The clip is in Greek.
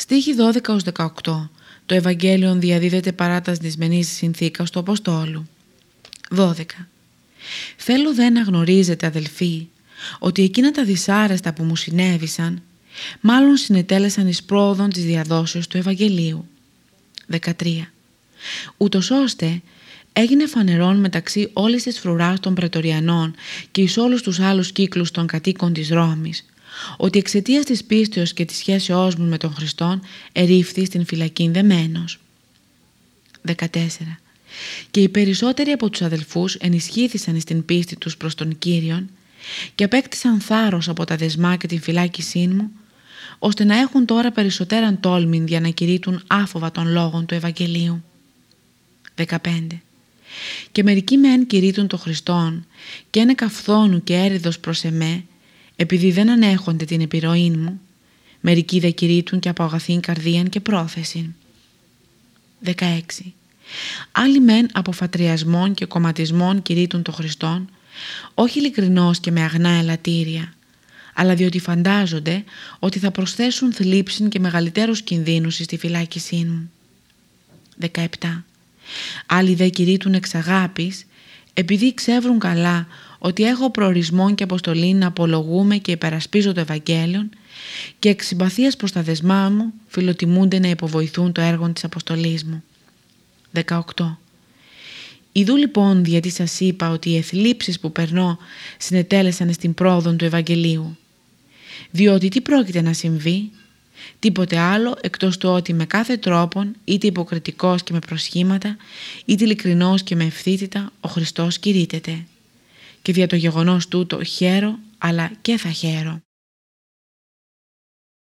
Στίχη 12-18 Το Ευαγγέλιο διαδίδεται παρά τα δυσμενής συνθήκας του Αποστόλου. 12. Θέλω δε να γνωρίζετε αδελφοί ότι εκείνα τα δυσάρεστα που μου συνέβησαν μάλλον συνετέλεσαν εις πρόοδον της διαδόσεως του Ευαγγελίου. 13. Ούτως ώστε έγινε φανερόν μεταξύ όλης της φρουράς των Πρετοριανών και εις όλους τους άλλους κύκλους των κατοίκων της Ρώμης ότι εξαιτίας της πίστεως και της σχέσεώς μου με τον Χριστόν ερήφθη στην φυλακή δεμένος. 14. Και οι περισσότεροι από τους αδελφούς ενισχύθησαν στην πίστη τους προς τον Κύριον και απέκτησαν θάρρος από τα δεσμά και την φυλάκισή μου ώστε να έχουν τώρα περισσότεραν τόλμην για να κηρύττουν άφοβα των λόγων του Ευαγγελίου. 15. Και μερικοί μεν κηρύττουν το Χριστόν και είναι καφθόνου και έρηδος προς εμέ επειδή δεν ανέχονται την επιρροή μου, μερικοί δε κηρύττουν και από αγαθήν καρδίαν και πρόθεση. 16. Άλλοι μεν από φατριασμών και κομματισμών κηρύττουν το Χριστόν, όχι ειλικρινώς και με αγνά ελαττήρια, αλλά διότι φαντάζονται ότι θα προσθέσουν θλίψην και μεγαλύτερους κινδύνους στη φυλάκισή μου. 17. Άλλοι δε κηρύττουν εξ αγάπης, επειδή ξεύρουν καλά ότι έχω προορισμό και αποστολή να απολογούμε και υπερασπίζω το Ευαγγέλιο και εξ συμπαθίας προς τα δεσμά μου φιλοτιμούνται να υποβοηθούν το έργο της αποστολής μου. 18. Ιδού λοιπόν γιατί σας είπα ότι οι εθλίψεις που περνώ συνετέλεσαν στην πρόοδο του Ευαγγελίου. Διότι τι πρόκειται να συμβεί, τίποτε άλλο εκτός του ότι με κάθε τρόπον, είτε υποκριτικός και με προσχήματα, είτε ειλικρινός και με ευθύτητα, ο Χριστός κηρύτεται. Και δια το γεγονός τούτο χαίρο, αλλά και θα χαίρο.